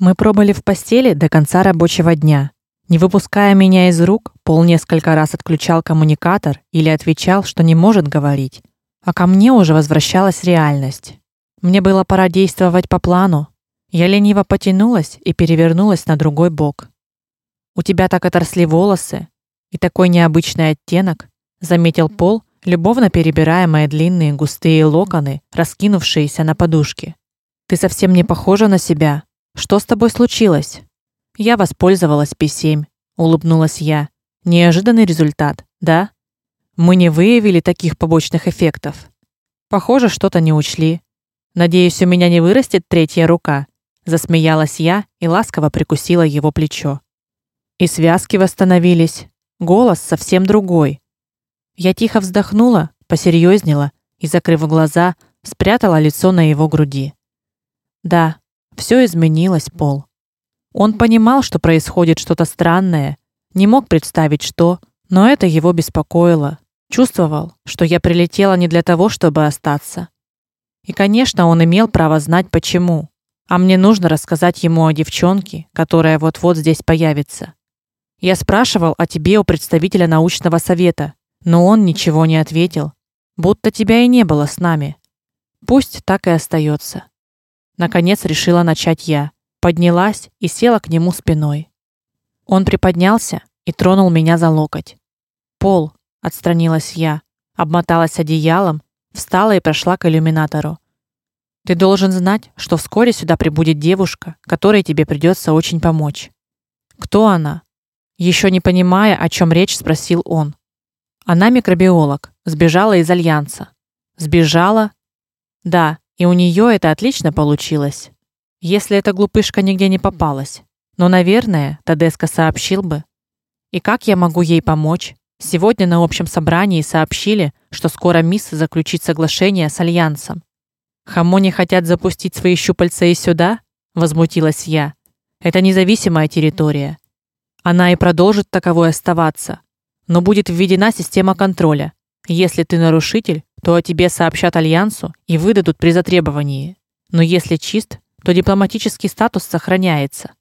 Мы пробыли в постели до конца рабочего дня. Не выпуская меня из рук, Пол несколько раз отключал коммуникатор или отвечал, что не может говорить. А ко мне уже возвращалась реальность. Мне было пора действовать по плану. Я лениво потянулась и перевернулась на другой бок. У тебя так отросли волосы и такой необычный оттенок, заметил Пол, любовно перебирая мои длинные густые локоны, раскинувшиеся на подушке. Ты совсем не похожа на себя. Что с тобой случилось? Я воспользовалась P7, улыбнулась я. Неожиданный результат, да? Мы не выявили таких побочных эффектов. Похоже, что-то не учли. Надеюсь, у меня не вырастет третья рука, засмеялась я и ласково прикусила его плечо. И связки восстановились. Голос совсем другой. Я тихо вздохнула, посерьезнела и, закрыв глаза, спрятала лицо на его груди. Да, все изменилось, Пол. Он понимал, что происходит что-то странное, не мог представить что, но это его беспокоило. Чувствовал, что я прилетела не для того, чтобы остаться. И, конечно, он имел право знать почему. А мне нужно рассказать ему о девчонке, которая вот-вот здесь появится. Я спрашивал о тебе у представителя научного совета, но он ничего не ответил, будто тебя и не было с нами. Пусть так и остается. Наконец решила начать я. Поднялась и села к нему спиной. Он приподнялся и тронул меня за локоть. "Пол", отстранилась я, обмоталась одеялом, встала и прошла к иллюминатору. Ты должен знать, что вскоре сюда прибудет девушка, которой тебе придется очень помочь. Кто она? Еще не понимая, о чем речь, спросил он. Она микробиолог, сбежала из альянса. Сбежала? Да, и у нее это отлично получилось. Если эта глупышка нигде не попалась. Но, наверное, Тадеска сообщил бы. И как я могу ей помочь? Сегодня на общем собрании сообщили, что скоро мисс заключит соглашение с альянсом. Хамони хотят запустить свои щупальца и сюда? возмутилась я. Это независимая территория. Она и продолжит таковой оставаться, но будет введена система контроля. Если ты нарушитель, то о тебе сообщат альянсу и выдадут при затребовании. Но если чист, то дипломатический статус сохраняется.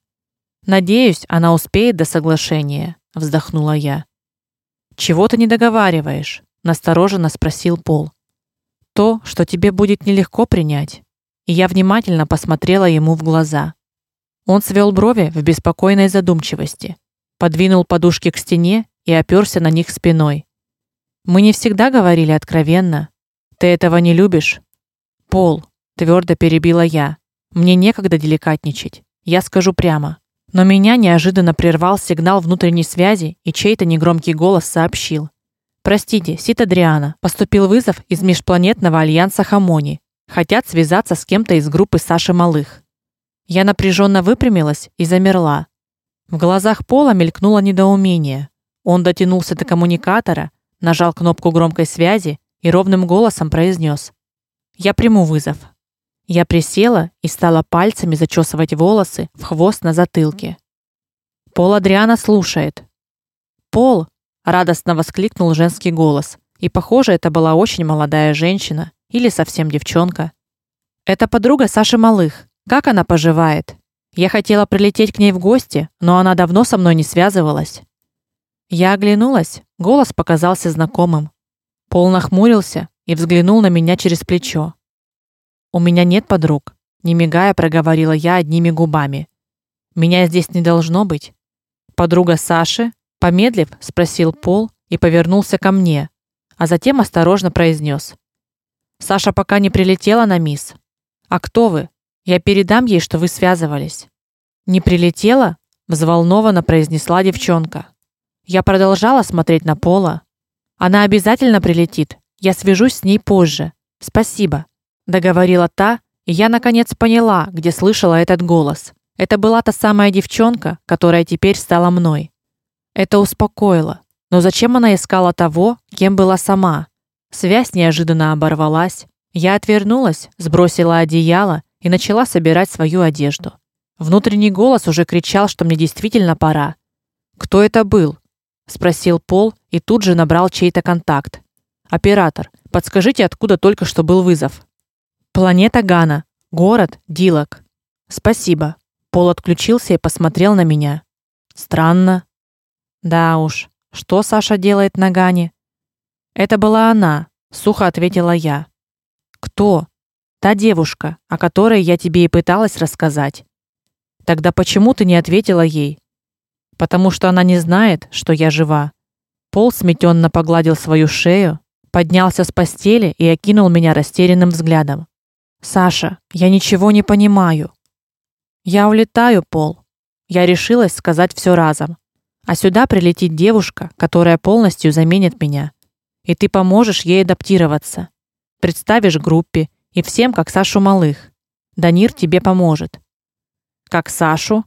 Надеюсь, она успеет до соглашения, вздохнула я. Чего ты не договариваешь? настороженно спросил Пол. То, что тебе будет нелегко принять. И я внимательно посмотрела ему в глаза. Он свел брови в беспокойной задумчивости подвинул подушки к стене и оперся на них спиной. Мы не всегда говорили откровенно. Ты этого не любишь? Пол, твердо перебила я. Мне некогда деликатничать. Я скажу прямо. Но меня неожиданно прервал сигнал внутренней связи, и чей-то негромкий голос сообщил: "Простите, Сит Адриана, поступил вызов из межпланетного альянса Хамони. Хотят связаться с кем-то из группы Саши Малых". Я напряженно выпрямилась и замерла. В глазах Пола мелькнуло недоумение. Он дотянулся до коммуникатора, нажал кнопку громкой связи и ровным голосом произнес: "Я приму вызов". Я присела и стала пальцами зачесывать волосы в хвост на затылке. Пол Адриана слушает. "Пол!" радостно воскликнул женский голос. И, похоже, это была очень молодая женщина или совсем девчонка. Это подруга Саши Малых. Как она поживает? Я хотела прилететь к ней в гости, но она давно со мной не связывалась. Я оглянулась, голос показался знакомым. Пол нахмурился и взглянул на меня через плечо. У меня нет подруг, не мигая проговорила я одними губами. Меня здесь не должно быть. Подруга Саши, помедлив, спросил Пол и повернулся ко мне, а затем осторожно произнес: Саша пока не прилетела на мисс. А кто вы? Я передам ей, что вы связывались. Не прилетела? взволнованно произнесла девчонка. Я продолжала смотреть на Пола. Она обязательно прилетит. Я свяжусь с ней позже. Спасибо, договорила та, и я наконец поняла, где слышала этот голос. Это была та самая девчонка, которая теперь стала мной. Это успокоило. Но зачем она искала того, кем была сама? Связь неожиданно оборвалась. Я отвернулась, сбросила одеяло и начала собирать свою одежду. Внутренний голос уже кричал, что мне действительно пора. Кто это был? Спросил Пол и тут же набрал чей-то контакт. Оператор, подскажите, откуда только что был вызов? Планета Гана, город Дилок. Спасибо. Пол отключился и посмотрел на меня. Странно. Да уж, что Саша делает на Гане? Это была она, сухо ответила я. Кто? Та девушка, о которой я тебе и пыталась рассказать. Тогда почему ты не ответила ей? Потому что она не знает, что я жива. Пол сметенно погладил свою шею, поднялся с постели и окинул меня растерянным взглядом. Саша, я ничего не понимаю. Я улетаю, Пол. Я решилась сказать все разом. А сюда прилетит девушка, которая полностью заменит меня. И ты поможешь ей адаптироваться. Представишь группе и всем, как Сашу Малых. Данир тебе поможет. Как Сашу?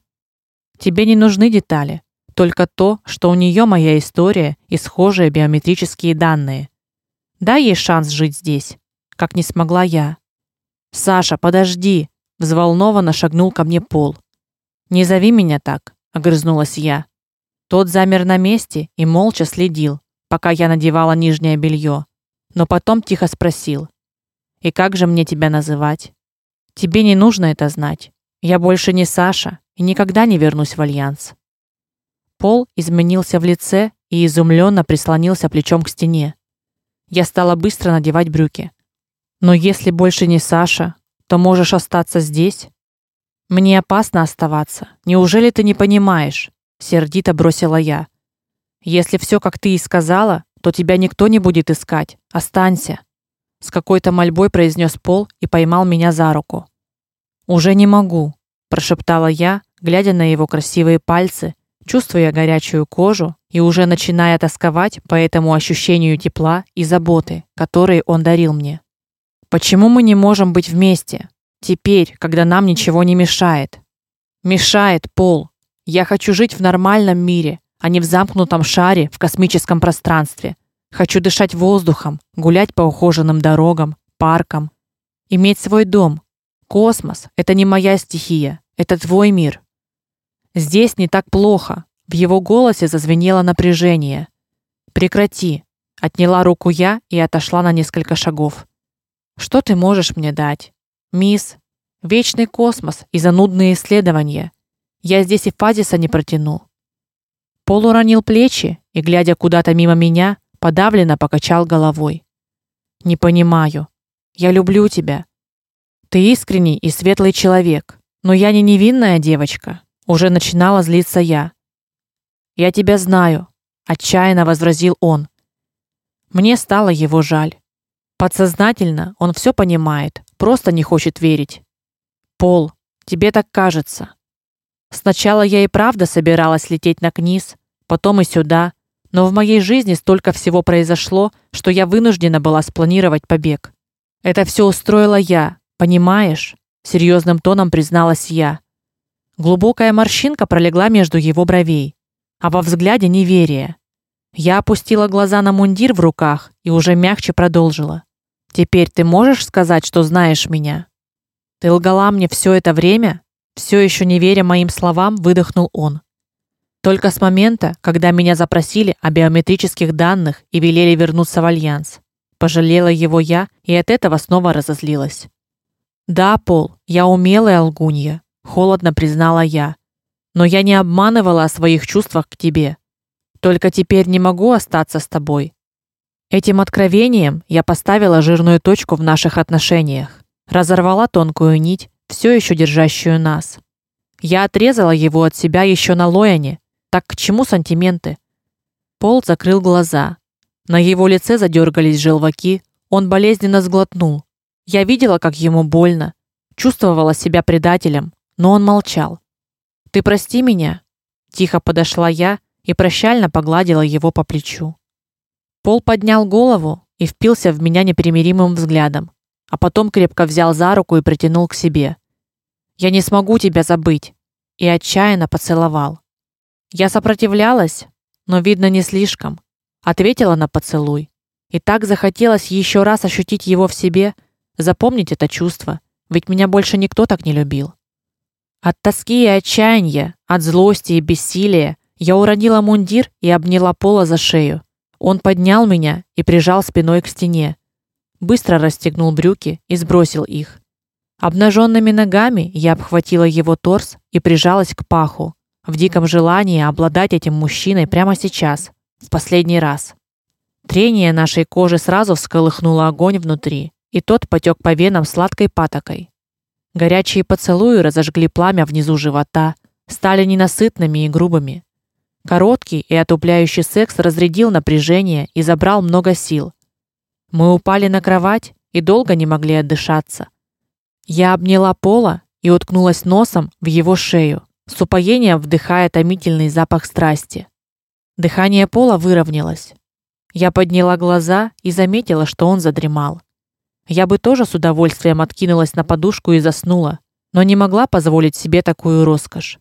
Тебе не нужны детали, только то, что у нее моя история и схожие биометрические данные. Дай ей шанс жить здесь, как не смогла я. Саша, подожди, взволнованно шагнул ко мне Пол. Не зови меня так, огрызнулась я. Тот замер на месте и молча следил, пока я надевала нижнее белье, но потом тихо спросил: "И как же мне тебя называть? Тебе не нужно это знать. Я больше не Саша и никогда не вернусь в альянс". Пол изменился в лице и изумленно прислонился плечом к стене. Я стала быстро надевать брюки. Но если больше не Саша, то можешь остаться здесь. Мне опасно оставаться. Неужели ты не понимаешь? сердито бросила я. Если все, как ты и сказала, то тебя никто не будет искать. Останься. С какой-то мольбой произнес Пол и поймал меня за руку. Уже не могу, прошептала я, глядя на его красивые пальцы, чувствуя горячую кожу и уже начиная тосковать по этому ощущению тепла и заботы, которые он дарил мне. Почему мы не можем быть вместе? Теперь, когда нам ничего не мешает. Мешает пол. Я хочу жить в нормальном мире, а не в замкнутом шаре в космическом пространстве. Хочу дышать воздухом, гулять по ухоженным дорогам, паркам, иметь свой дом. Космос это не моя стихия, это твой мир. Здесь не так плохо. В его голосе зазвенело напряжение. Прекрати, отняла руку я и отошла на несколько шагов. Что ты можешь мне дать? Мисс, вечный космос и занудные исследования. Я здесь и фазиса не протяну. Пол уронил плечи и, глядя куда-то мимо меня, подавленно покачал головой. Не понимаю. Я люблю тебя. Ты искренний и светлый человек, но я не невинная девочка. Уже начинала злиться я. Я тебя знаю, отчаянно возразил он. Мне стало его жаль. Подсознательно он все понимает, просто не хочет верить. Пол, тебе так кажется. Сначала я и правда собиралась лететь на Книз, потом и сюда, но в моей жизни столько всего произошло, что я вынуждена была спланировать побег. Это все устроила я, понимаешь? Серьезным тоном призналась я. Глубокая морщинка пролегла между его бровей, а во взгляде неверие. Я опустила глаза на мундир в руках и уже мягче продолжила. Теперь ты можешь сказать, что знаешь меня? Ты лгала мне все это время? Все еще не веря моим словам, выдохнул он. Только с момента, когда меня запросили о биометрических данных и велели вернуться в альянс. Пожалела его я и от этого снова разозлилась. Да, Пол, я умелая лгунья, холодно признала я. Но я не обманывала о своих чувствах к тебе. Только теперь не могу остаться с тобой. Этим откровением я поставила жирную точку в наших отношениях, разорвала тонкую нить, все еще держащую нас. Я отрезала его от себя еще на Лояне. Так к чему сантименты? Пол закрыл глаза. На его лице задергались желваки, он болезненно сглотнул. Я видела, как ему больно, чувствовала себя предателем, но он молчал. Ты прости меня, тихо подошла я и прощально погладила его по плечу. Пол поднял голову и впился в меня непримиримым взглядом, а потом крепко взял за руку и притянул к себе. Я не смогу тебя забыть, и отчаянно поцеловал. Я сопротивлялась, но видно не слишком, ответила на поцелуй. И так захотелось еще раз ощутить его в себе, запомнить это чувство, ведь меня больше никто так не любил. От тоски и отчаяния, от злости и бессилия я уронила мундир и обняла Пола за шею. Он поднял меня и прижал спиной к стене. Быстро расстегнул брюки и сбросил их. Обнаженными ногами я обхватила его торс и прижалась к паху, в диком желании обладать этим мужчиной прямо сейчас, в последний раз. Трение нашей кожи сразу всколыхнуло огонь внутри, и тот потек по венам сладкой патокой. Горячие поцелуи разожгли пламя внизу живота, стали ненасытными и грубыми. Короткий и отупляющий секс разрядил напряжение и забрал много сил. Мы упали на кровать и долго не могли отдышаться. Я обняла Пола и уткнулась носом в его шею, с упоением вдыхая томительный запах страсти. Дыхание Пола выровнялось. Я подняла глаза и заметила, что он задремал. Я бы тоже с удовольствием откинулась на подушку и заснула, но не могла позволить себе такую роскошь.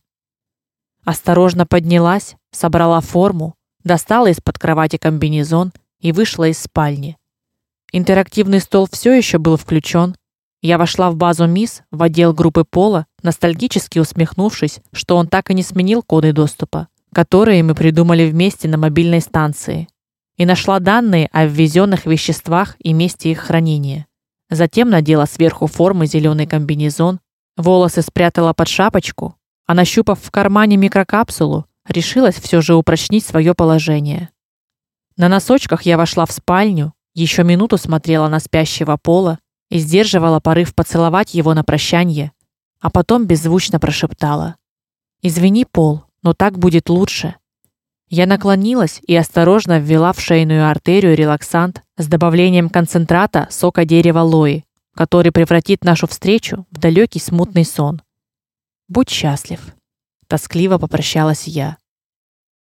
Осторожно поднялась, собрала форму, достала из-под кровати комбинезон и вышла из спальни. Интерактивный стол все еще был включен. Я вошла в базу МИС, в отдел группы Пола, ностальгически усмехнувшись, что он так и не сменил коды доступа, которые мы придумали вместе на мобильной станции, и нашла данные о ввезенных веществах и месте их хранения. Затем надела сверху формы зеленый комбинезон, волосы спрятала под шапочку, а нащупав в кармане микрокапсулу, решилась все же упрочнить свое положение. На носочках я вошла в спальню, еще минуту смотрела на спящего Пола и сдерживала порыв поцеловать его на прощание, а потом беззвучно прошептала: "Извини, Пол, но так будет лучше". Я наклонилась и осторожно ввела в шейную артерию релаксант с добавлением концентрата сока дерева лои, который превратит нашу встречу в далекий смутный сон. Будь счастлив, тоскливо попрощалась я.